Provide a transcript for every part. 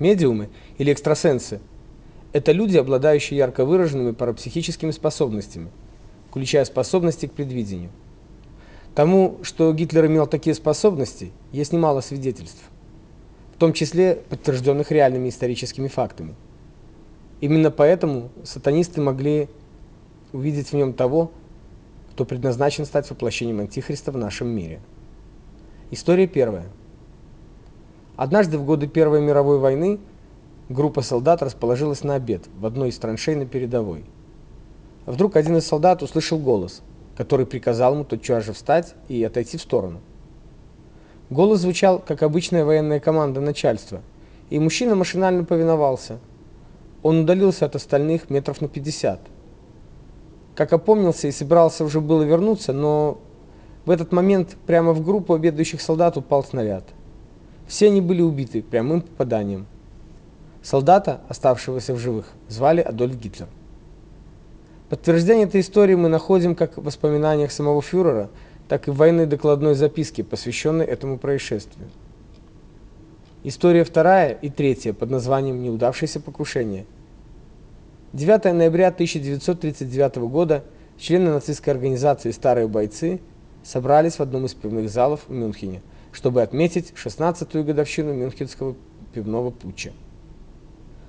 Медиумы или экстрасенсы это люди, обладающие ярко выраженными парапсихическими способностями, включая способности к предвидению. Тому, что Гитлер имел такие способности, есть немало свидетельств, в том числе подтвержденных реальными историческими фактами. Именно поэтому сатанисты могли увидеть в нем того, кто предназначен стать воплощением антихриста в нашем мире. История первая. Однажды в годы Первой мировой войны группа солдат расположилась на обед в одной из траншей на передовой. Вдруг один из солдат услышал голос, который приказал ему тотчас же встать и отойти в сторону. Голос звучал, как обычная военная команда начальства, и мужчина машинально повиновался. Он удалился от остальных метров на 50. Как опомнился и собирался уже было вернуться, но в этот момент прямо в группу обедающих солдат упал снаряд. Все они были убиты прямым попаданием. Солдата, оставшегося в живых, звали Адольф Гитлер. Подтверждение этой истории мы находим как в воспоминаниях самого фюрера, так и в военной докладной записке, посвященной этому происшествию. История вторая и третья под названием Неудавшееся покушение. 9 ноября 1939 года члены нацистской организации Старые бойцы собрались в одном из пивных залов в Мюнхене чтобы отметить 16-ю годовщину Мюнхенского пивного путча.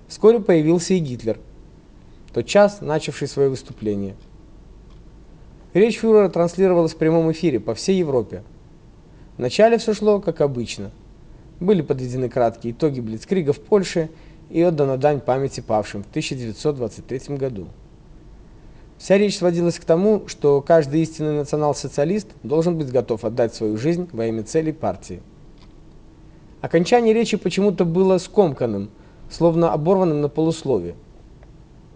Вскоре появился и Гитлер, тот час начавший свое выступление. Речь фюрера транслировалась в прямом эфире по всей Европе. Вначале все шло как обычно. Были подведены краткие итоги блицкрига в Польше и отдана дань памяти павшим в 1923 году. Вся речь сводилась к тому, что каждый истинный национал-социалист должен быть готов отдать свою жизнь во имя целей партии. Окончание речи почему-то было скомканным, словно оборванным на полуслове.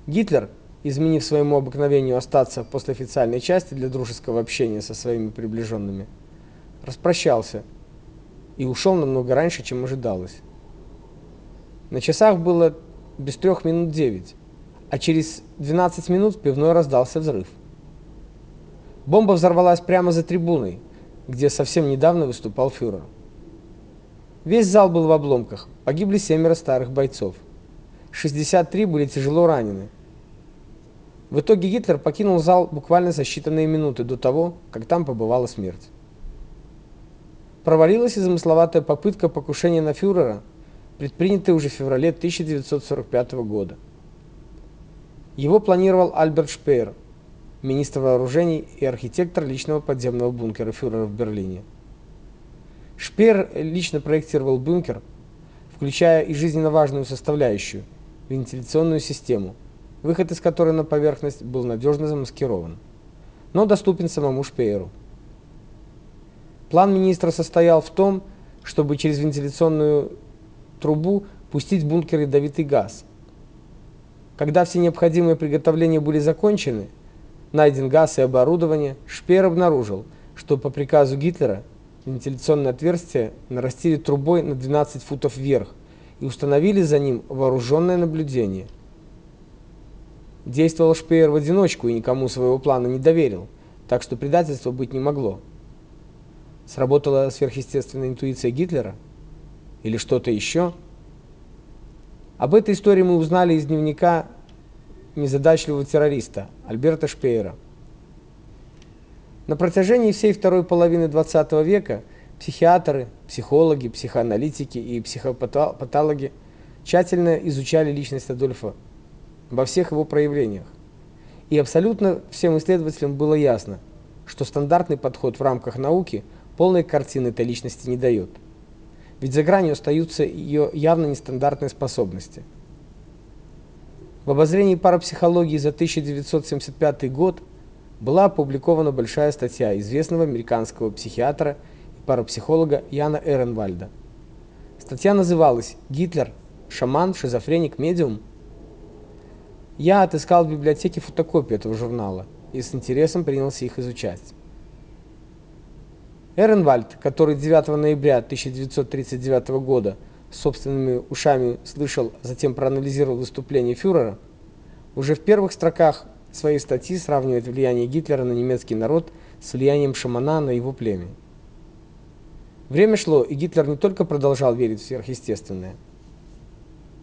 Гитлер, изменив своему обыкновению остаться после официальной части для дружеского общения со своими приближенными, распрощался и ушел намного раньше, чем ожидалось. На часах было без трех минут девять а через 12 минут в пивной раздался взрыв. Бомба взорвалась прямо за трибуной, где совсем недавно выступал фюрер. Весь зал был в обломках. Погибли семеро старых бойцов. 63 были тяжело ранены. В итоге Гитлер покинул зал буквально за считанные минуты до того, как там побывала смерть. Провалилась и замысловатая попытка покушения на фюрера, предпринятая уже в феврале 1945 года. Его планировал Альберт Шпеер, министр вооружений и архитектор личного подземного бункера фюрера в Берлине. Шпеер лично проектировал бункер, включая и жизненно важную составляющую вентиляционную систему, выход из которой на поверхность был надежно замаскирован, но доступен самому Шпееру. План министра состоял в том, чтобы через вентиляционную трубу пустить в бункер ядовитый газ – когда все необходимые приготовления были закончены, найден газ и оборудование, Шпеер обнаружил, что по приказу Гитлера вентиляционное отверстие нарастили трубой на 12 футов вверх и установили за ним вооруженное наблюдение. Действовал Шпеер в одиночку и никому своего плана не доверил, так что предательства быть не могло. Сработала сверхъестественная интуиция Гитлера или что-то еще? Об этой истории мы узнали из дневника незадачливого террориста Альберта Шпеера. На протяжении всей второй половины 20 века психиатры, психологи, психоаналитики и психопатологи тщательно изучали личность Адольфа во всех его проявлениях. И абсолютно всем исследователям было ясно, что стандартный подход в рамках науки полной картины этой личности не дает ведь за гранью остаются ее явно нестандартные способности. В обозрении парапсихологии за 1975 год была опубликована большая статья известного американского психиатра и парапсихолога Яна Эренвальда. Статья называлась «Гитлер. Шаман, шизофреник, медиум». Я отыскал в библиотеке фотокопии этого журнала и с интересом принялся их изучать. Эренвальд, который 9 ноября 1939 года собственными ушами слышал, затем проанализировал выступление фюрера, уже в первых строках своей статьи сравнивает влияние Гитлера на немецкий народ с влиянием шамана на его племя. Время шло, и Гитлер не только продолжал верить в сверхъестественное,